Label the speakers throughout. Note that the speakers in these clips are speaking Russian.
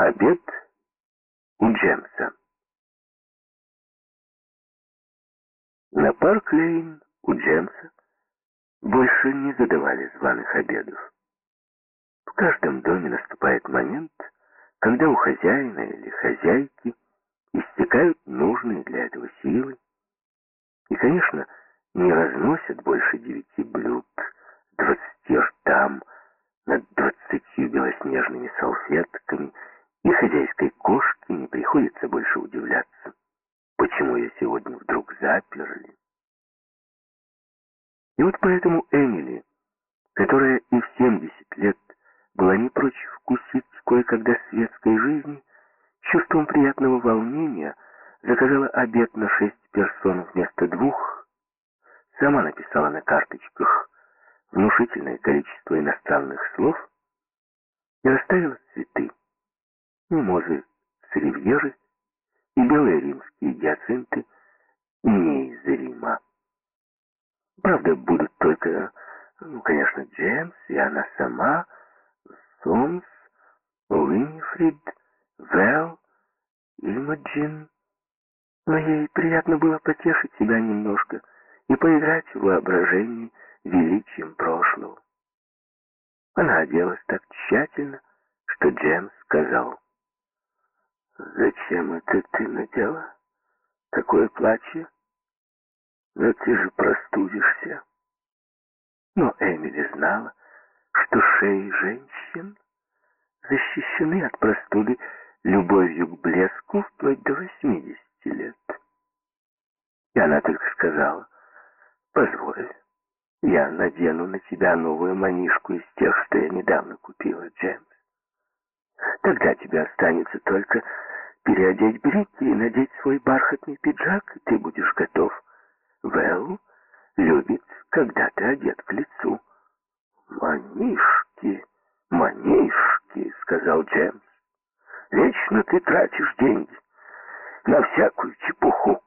Speaker 1: Обед у Джемса. На Парк-Лейн у Джемса больше не задавали званых обедов. В каждом доме наступает момент, когда у хозяина или хозяйки истекают нужные для этого силы, и, конечно, не разносят больше девяти блюд, двадцати ртам, над двадцатью белоснежными салфетками — и хозяйской кошке не приходится больше удивляться, почему ее сегодня вдруг заперли. И вот поэтому Эмили, которая и в 70 лет была не прочь вкусить кое-когда светской жизни, чувством приятного волнения заказала обед на шесть персон вместо двух, сама написала на карточках внушительное количество иностранных слов и расставила цветы мимозы с ривьеры и белые римские гиацинты не из Рима. Правда, будут только, ну, конечно, Джеймс и она сама, Сомс, Уинифрид, Вэл, Имаджин. Но ей приятно было потешить себя немножко и поиграть в воображении величием прошлого. Она оделась так тщательно, что Джеймс сказал, «Зачем это ты надела? Такое платье? Но ты же простудишься». Но Эмили знала, что шеи женщин защищены от простуды любовью к блеску вплоть до 80 лет. И она только сказала, «Позволь, я надену на тебя новую манишку из тех, что я недавно купила, Джеймс. Тогда тебе останется только переодеть брюки и надеть свой бархатный пиджак, ты будешь готов. Вэл любит, когда ты одет к лицу. «Манишки, манишки», — сказал Джеймс. «Вечно ты тратишь деньги на всякую чепуху».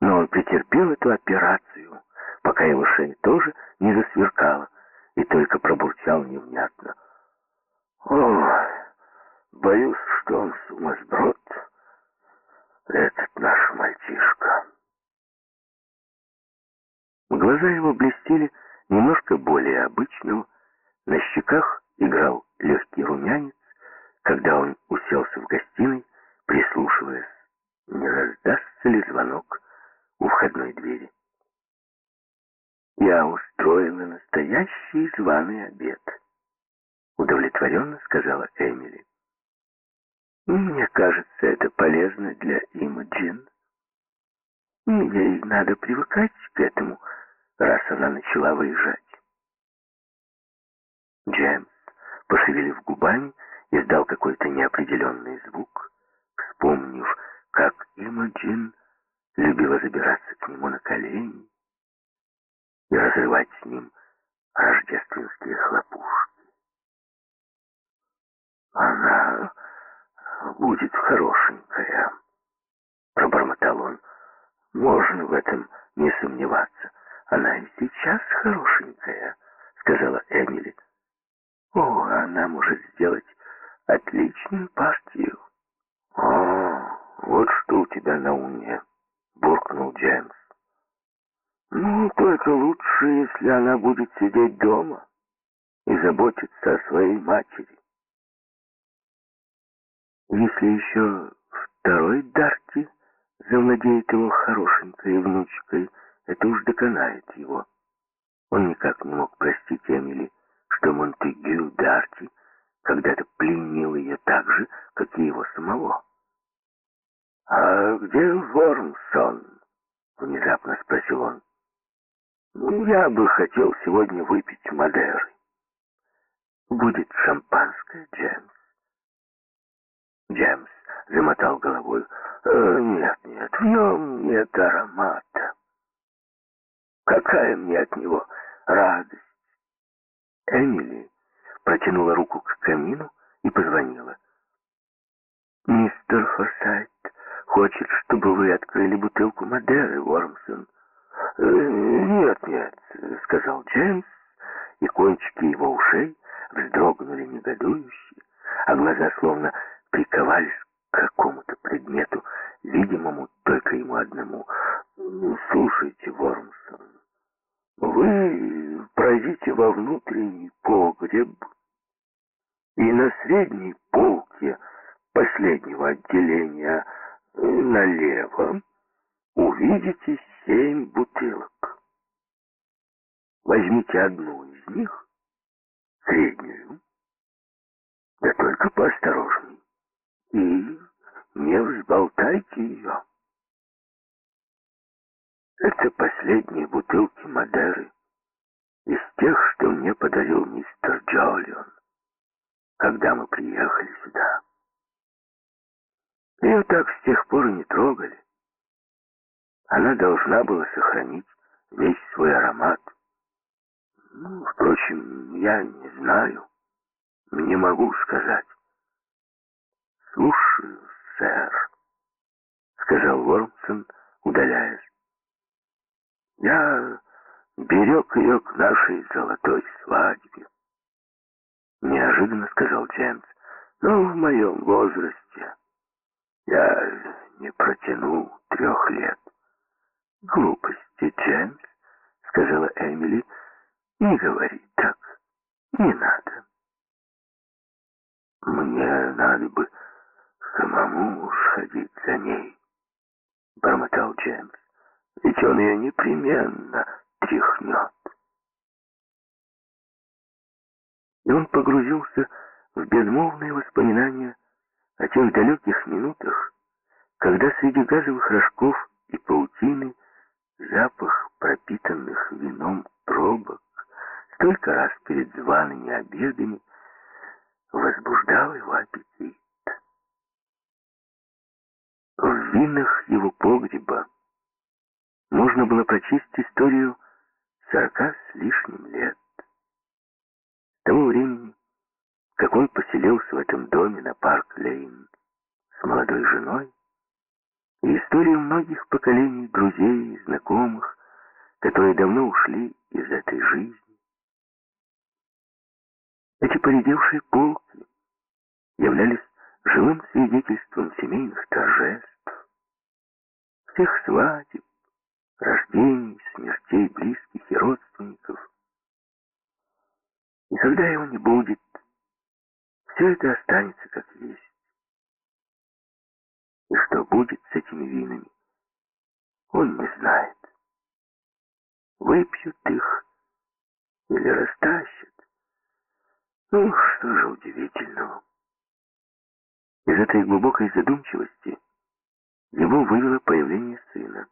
Speaker 1: Но он претерпел эту операцию, пока его шея тоже не засверкала, и только пробурчал невнятно. «Ой!» Боюсь, что он сумасброд, этот наш мальчишка. Глаза его блестели немножко более обычного, на щеках играл легкий румянец, когда он уселся в гостиной, прислушиваясь, не раздастся ли звонок у входной двери. «Я устроила настоящий званый обед», — удовлетворенно сказала Эмили. Мне кажется, это полезно для Имаджин. Ей надо привыкать к этому, раз она начала выезжать. Джеймс, пошевелив губами, издал какой-то неопределенный звук, вспомнив, как Имаджин любила забираться к нему на колени и разрывать с ним рождественские хлопушки. Она будет хорошенькая», — пробормотал он. «Можно в этом не сомневаться. Она и сейчас хорошенькая», — сказала Эмили. «О, она может сделать отличную партию». «О, вот что у тебя на уме», — буркнул Джеймс. «Ну, только лучше, если она будет сидеть дома и заботиться о своей матери». Если еще второй Дарти завладеет его хорошенькой внучкой, это уж доконает его. Он никак не мог простить Эмили, что Монтегю Дарти когда-то пленил ее так же, как и его самого. «А где Вормсон?» — внезапно спросил он. «Ну, «Я бы хотел сегодня выпить Мадеры». «Будет шампанское, Джеймс?» Джемс замотал головой. «Э, «Нет, нет, в нем нет аромата. Какая мне от него радость!» Эмили протянула руку к камину и позвонила. «Мистер Форсайт хочет, чтобы вы открыли бутылку Мадеры, Уормсон». «Э, «Нет, нет», — сказал Джеймс, и кончики его ушей вздрогнули негодующе, а глаза словно приковались к какому-то предмету, видимому только ему одному. «Слушайте, Вормсон, вы пройдите во внутренний погреб, и на средней полке последнего отделения налево увидите семь бутылок. Возьмите одну из них, среднюю, да только поосторожней, и не взболтайте ее. Это последние бутылки Мадеры из тех, что мне подарил мистер Джолион, когда мы приехали сюда. Ее так с тех пор и не трогали. Она должна была сохранить весь свой аромат. Ну, впрочем, я не знаю, не могу сказать. «Слушаю, сэр», — сказал Вормсон, удаляясь. «Я берег ее к нашей золотой свадьбе», — неожиданно сказал Джеймс. «Но в моем возрасте я не протяну трех лет». «Глупости, Джеймс», — сказала Эмили. «Не говори так. Не надо». «Мне надо бы самому сходить за ней», — бормотал Джеймс. «Ведь он ее непременно тряхнет». И он погрузился в безмолвные воспоминания о тех далеких минутах, когда среди газовых рожков и паутины запах пропитанных вином пробок столько раз перед зваными обедами возбуждал его аппетит. В винах его погреба можно было прочесть историю сорока с лишним лет. С того времени, как он поселился в этом доме на Парк-Лейн с молодой женой, и историю многих поколений друзей и знакомых, которые давно ушли из этой жизни. Эти поредевшие полки являлись живым свидетельством семейных торжеств, всех свадеб, рождений, смертей близких и родственников. И когда его не будет, все это останется как есть. И что будет с этими винами, он не знает. Выпьют их или растащат. Ну, что же удивительного. Из этой глубокой задумчивости его вывело появление сына.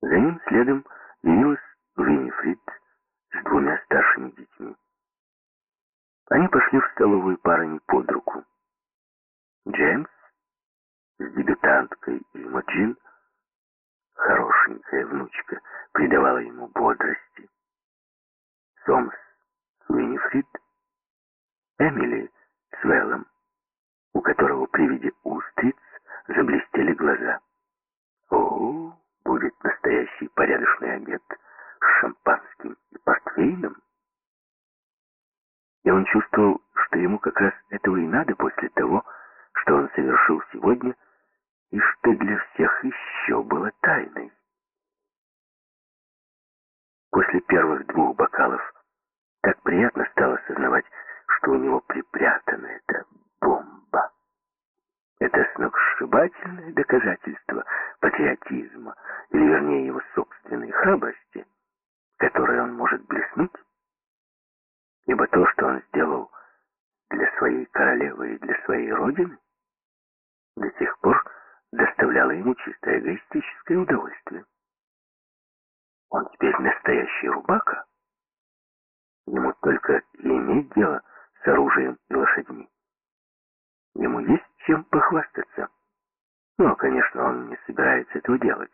Speaker 1: За ним следом явилась Виннифрид с двумя старшими детьми. Они пошли в столовую парами под руку. Джеймс с дебютанткой Имаджин, хорошенькая внучка, придавала ему бодрости. Сомс с Уинифрид, Эмили с Вэллом, у которого при виде устриц заблестели глаза. О, будет настоящий порядочный обед с шампанским и портвейном. И он чувствовал, что ему как раз этого и надо после того, что он совершил сегодня, и что для всех еще было тайной. После первых двух бокалов так приятно стало сознавать, что у него припрятана эта бомба. Это сногсшибательное доказательство патриотизма, или вернее его собственной храбрости, которой он может блеснуть, ибо то, что он сделал для своей королевы и для своей родины, до сих пор доставляло ему чисто эгоистическое удовольствие. Он теперь настоящий рубака. Ему только и иметь дело с оружием и лошадьми. Ему есть чем похвастаться. Но, конечно, он не собирается этого делать.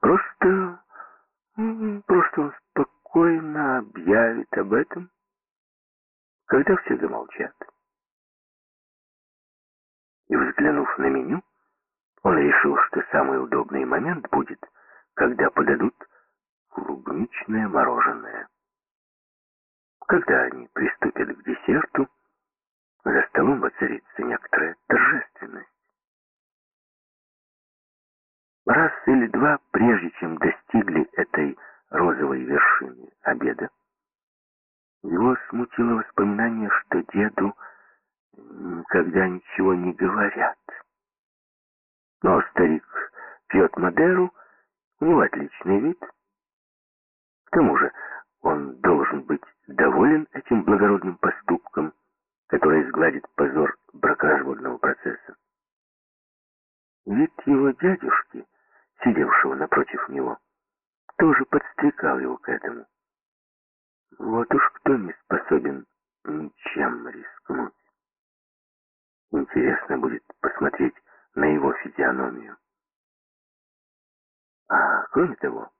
Speaker 1: Просто... Просто он спокойно объявит об этом, когда все замолчат. И взглянув на меню, он решил, что самый удобный момент будет, когда подадут клубничное мороженое. Когда они приступят к десерту, за столом воцарится некоторая торжественность. Раз или два, прежде чем достигли этой розовой вершины обеда, его смутило воспоминание, что деду никогда ничего не говорят. Но старик пьет Мадеру, у него отличный вид. К тому же он должен быть доволен этим благородным поступком, который сгладит позор бракоразводного процесса. Вид его дядюшки, сидевшего напротив него, тоже подстрекал его к этому. Вот уж кто не способен ничем рискнуть. Интересно будет посмотреть на его физиономию. А кроме того,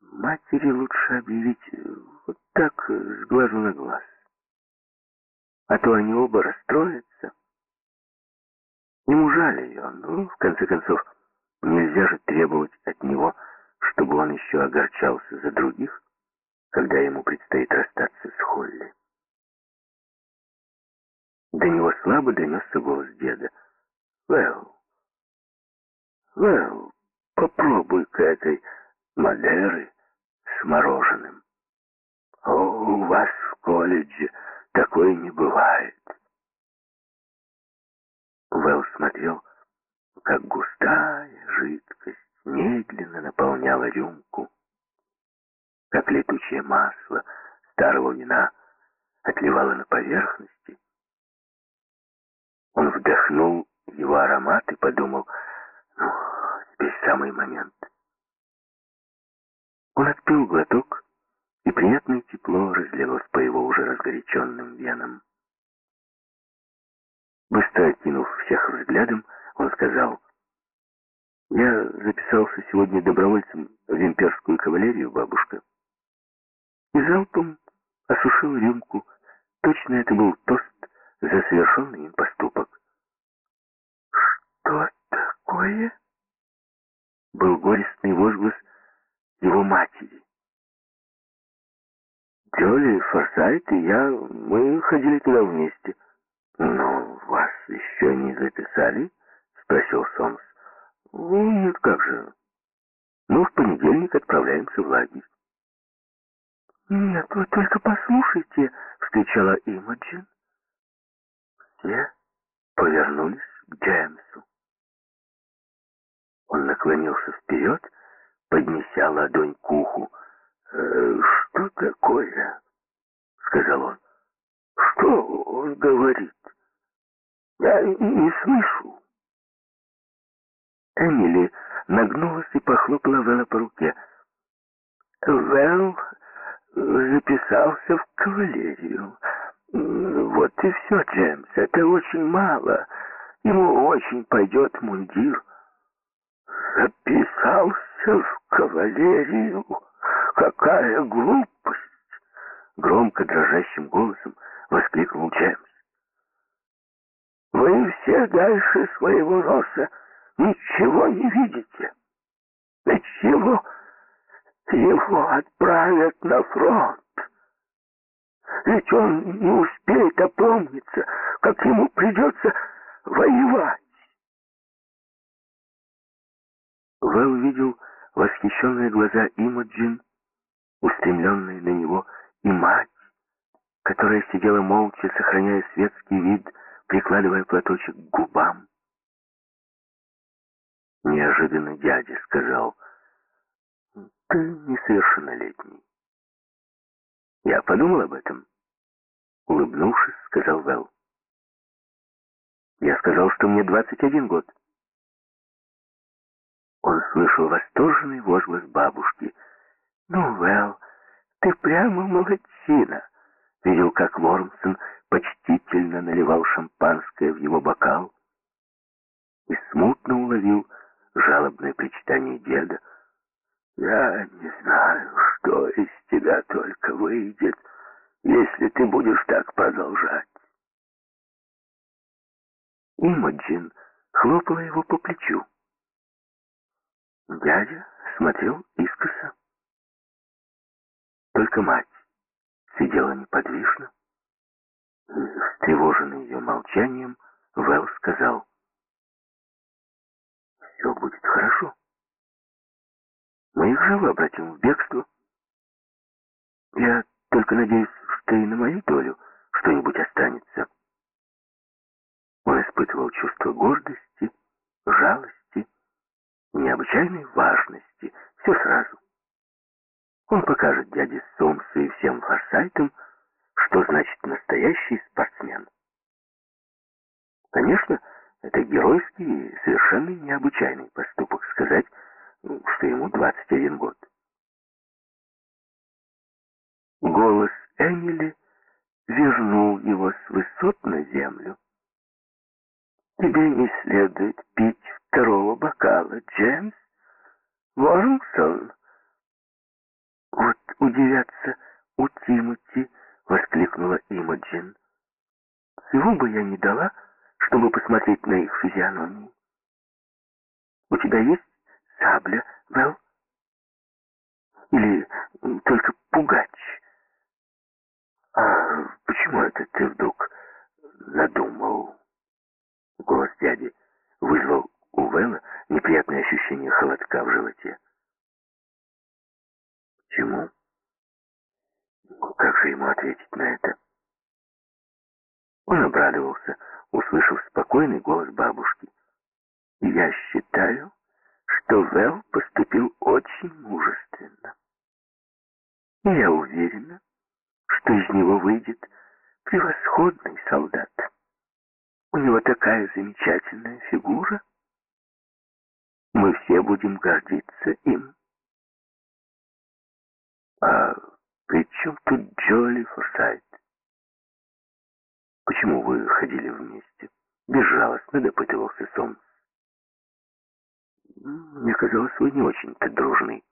Speaker 1: матери лучше объявить вот так, с глазу на глаз. А то они оба расстроятся. Ему жаль ее, но, в конце концов, нельзя же требовать от него, чтобы он еще огорчался за других, когда ему предстоит расстаться с Холли. До него слабо донесся голос деда. «Вэл, Вэл, попробуй-ка этой Мадеры с мороженым. О, у вас в колледже такое не бывает». Вэл смотрел, как густая жидкость медленно наполняла рюмку, как летучее масло старого вина отливало на поверхности, он вдохнул его аромат и подумал, ну, теперь самый момент. Он отпил глоток, и приятное тепло разлилось по его уже разгоряченным венам. Быстро окинув всех взглядом, он сказал, «Я записался сегодня добровольцем в имперскую кавалерию, бабушка». И залпом осушил рюмку. Точно это был тост за совершенный им поступок. «Что такое?» Был горестный возглас его матери. Джоли, Форсайт и я, туда вместе. «Но вас еще не записали?» — спросил Сомс. «Нет, как же. Мы в понедельник отправляемся в лагерь». «Нет, вы только послушайте!» — вскричала Имаджин. Все повернулись к Джеймсу. Он наклонился вперед, поднеся ладонь к уху. «Э, «Что такое?» — сказал он. «Что он говорит? Я не слышу». Эмили нагнулась и похлопала Вэлла по руке. «Вэлл записался в кавалерию. Вот и все, Джеймс, это очень мало. Ему очень пойдет мундир. Записался в кавалерию? Какая глупость! Громко дрожащим голосом воскликнул Джеймс. Вы все дальше своего носа ничего не видите. Ничего его отправят на фронт. Ведь он не успеет опомниться, как ему придется воевать. Вэл увидел восхищенные глаза Имаджин, устремленные на него, и мать, которая сидела молча, сохраняя светский вид, прикладывая платочек к губам. Неожиданно дядя сказал, «Ты несовершеннолетний». Я подумал об этом. Улыбнувшись, сказал Вэл. Я сказал, что мне 21 год. Он слышал восторженный возглас бабушки. «Ну, Вэл, ты прямо молодчина!» Видел, как Вормсон почтительно наливал шампанское в его бокал и смутно уловил жалобное причитание деда. «Я не знаю, что из тебя только выйдет, если ты будешь так продолжать». Имаджин хлопала его по плечу. Дядя смотрел искоса. Только мать сидела неподвижно. Встревоженный ее молчанием, Вэл сказал, «Все будет хорошо. Мы их живо обратим в бегство. Я только надеюсь, что и на мою долю что-нибудь останется». Он испытывал чувство гордости, жалости, необычайной важности, все сразу. Он покажет дяде Сомсу и всем форсайтам, что значит настоящий спортсмен. Конечно, это геройский и совершенно необычайный поступок сказать, что ему 21 год. Голос Эмили вернул его с высот на землю. Тебе не следует пить второго бокала, Джеймс. Ворлсон. Удивятся у Тимоти, воскликнула Имоджин. Всего бы я не дала, чтобы посмотреть на их физиономии. У тебя есть сабля, Вэл? Или только пугач? А почему это ты вдруг надумал? Голос дяди вызвал у Вэлла неприятное ощущение холодка в животе. Почему? Как же ему ответить на это? Он обрадовался, услышав спокойный голос бабушки. «Я считаю, что Вэл поступил очень мужественно. Я уверена, что из него выйдет превосходный солдат. У него такая замечательная фигура. Мы все будем гордиться им. А при чем тут Джоли Форсайт? Почему вы ходили вместе? Безжалостно допытывался Сомс. Мне казалось, вы не очень-то дружный.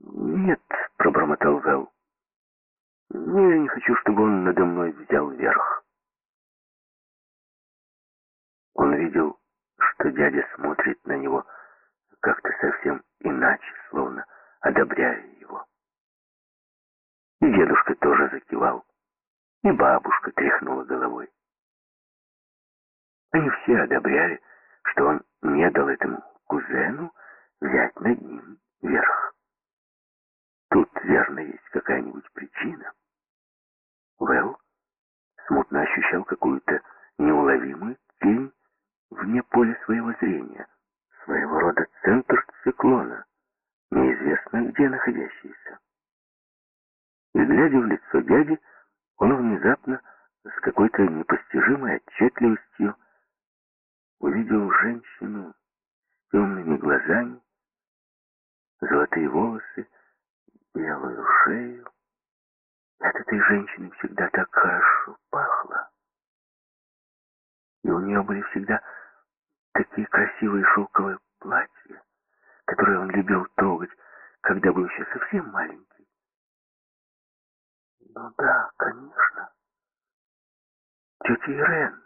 Speaker 1: Нет, пробормотал Вэл. Я не хочу, чтобы он надо мной взял верх. Он видел, что дядя смотрит на него как-то совсем иначе, словно одобряя его. И дедушка тоже закивал. И бабушка тряхнула головой. Они все одобряли, что он не дал этому кузену взять над ним верх. Тут, верно, есть какая-нибудь причина. Вэл смутно ощущал какую-то неуловимую тень вне поля своего зрения, своего рода центр циклона, неизвестно где находящийся. И, глядя в лицо дяди, он внезапно, с какой-то непостижимой отчетливостью, увидел женщину с темными глазами, золотые волосы, белую шею. От этой женщины всегда так хорошо пахло. И у нее были всегда такие красивые шелковые платья, которые он любил трогать, когда был еще совсем маленький. Ну да, конечно. Тетя Ирен.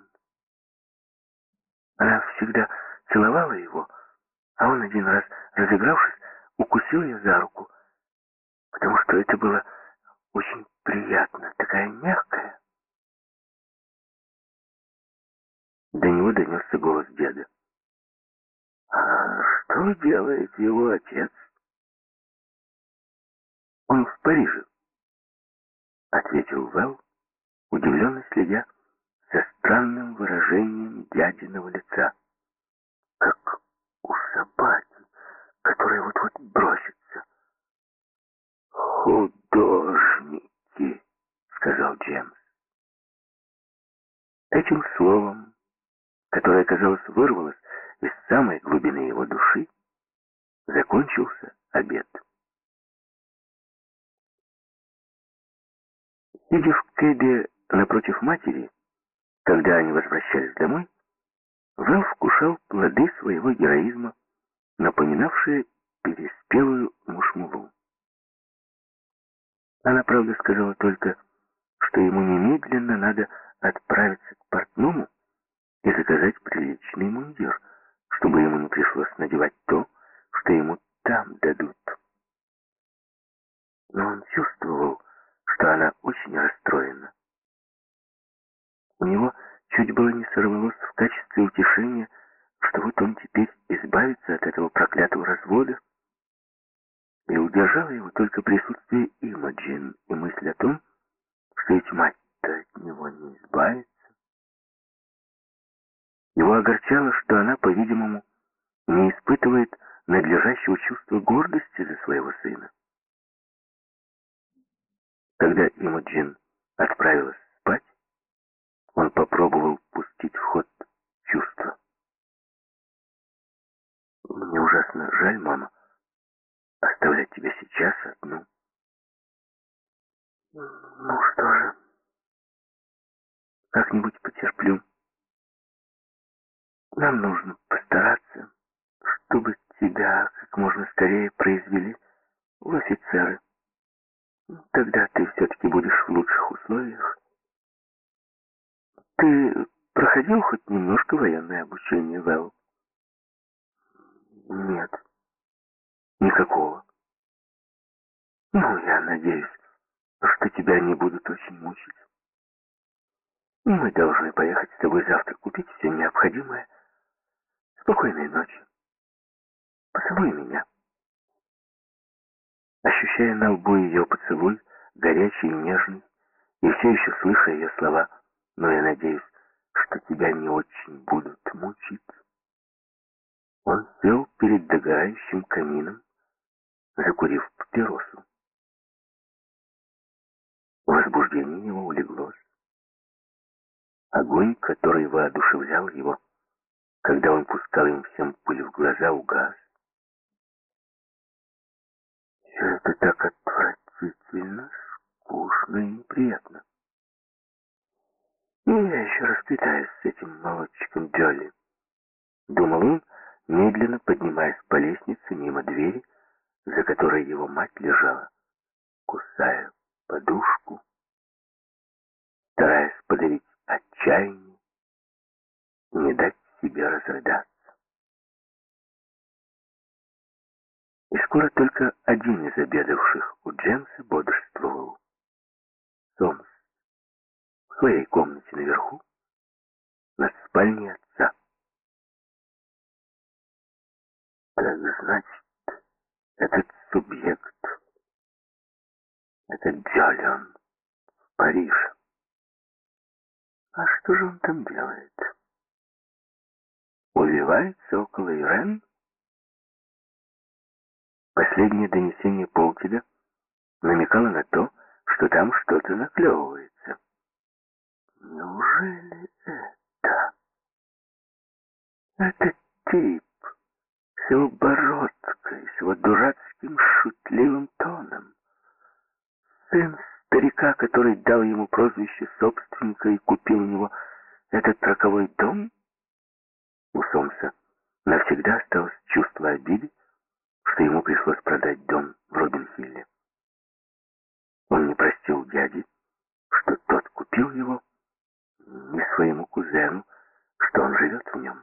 Speaker 1: Она всегда целовала его, а он один раз, разыгравшись, укусил ее за руку, потому что это было очень приятно, такая мягкая. До него донесся голос деда. «А что делает его отец?» «Он в Париже», — ответил Вэл, удивленно следя за странным выражением дядиного лица. Как у собаки, которая вот-вот бросится. «Художники», — сказал Джеймс. Этим словом, которое, казалось, вырвалось из самой глубины его души, закончился обед. Сидя в кэбе напротив матери, когда они возвращались домой, Вэл вкушал плоды своего героизма, напоминавшие переспелую мушмулу. Она, правда, сказала только, что ему немедленно надо отправиться к портному и заказать приличный мундир, чтобы ему не пришлось надевать то, что ему там дадут. но он чувствовал, что она очень расстроена. У него чуть было не сорвалось в качестве утешения, что вот он теперь избавится от этого проклятого развода, и удержало его только присутствие Имаджин и мысль о том, что ведь мать-то от него не избавится. Его огорчало, что она, по-видимому, не испытывает надлежащего чувства гордости за своего сына. Когда Имаджин отправилась спать, он попробовал пустить в ход чувства. «Мне ужасно жаль, мама, оставлять тебя сейчас одну». «Ну что же, как-нибудь потерплю. Нам нужно постараться, чтобы тебя как можно скорее произвели в офицеры. Тогда ты все-таки будешь в лучших условиях. Ты проходил хоть немножко военное обучение, Вэл? Нет. Никакого. Ну, я надеюсь, что тебя не будут очень мучить. Мы должны поехать с тобой завтра купить все необходимое. Спокойной ночи. Поцелуй меня. Ощущая на лбу ее поцелуй, горячий и нежный, и все еще слыша ее слова, но я надеюсь, что тебя не очень будут мучить. Он сел перед догорающим камином, закурив папиросу. Возбуждение его улеглось. Огонь, который воодушевлял его, когда он пускал им всем пыль в глаза, угас. Все это так отвратительно, скучно и неприятно. И я еще расквитаюсь с этим молодчиком Джолли. Думал он, медленно поднимаясь по лестнице мимо двери, за которой его мать лежала, кусая подушку, стараясь подавить отчаяние, не дать себе разрыдаться. И скоро только один из обедавших у Джемса бодрствовал. Сомс в своей комнате наверху, над спальней отца. Так значит, этот субъект, этот Джолион в Париже. А что же он там делает? Увивается около Ирен? Последнее донесение Полтида намекало на то, что там что-то наклевывается. Неужели это? Этот тип с его бородкой, с его дурацким который дал ему прозвище собственника и купил у него этот роковой дом? У Сомса навсегда осталось чувство обиды, что ему пришлось продать дом в Робинхилле. Он не простил дяди, что тот купил его, не своему кузену, что он живет в нем.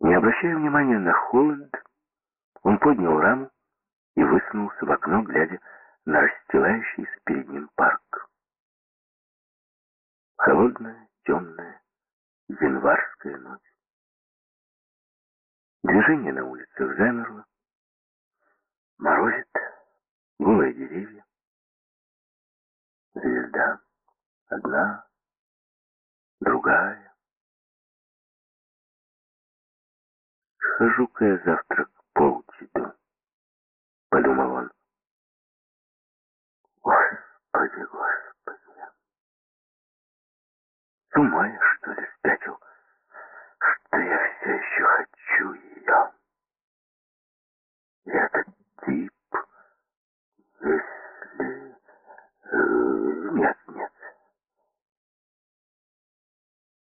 Speaker 1: Не обращая внимания на холод, он поднял раму и высунулся в окно, глядя на расстилающийся перед ним парк. Холодная, темная, январская ночь. Движение на улицах замерло. Морозит, голые деревья. Звезда. Одна, другая. Схожу-ка я завтра к полтиду, подумал он. Господи, Господи! С ума я, что ли, спятил, что я все еще хочу ее? И этот тип, если... Э,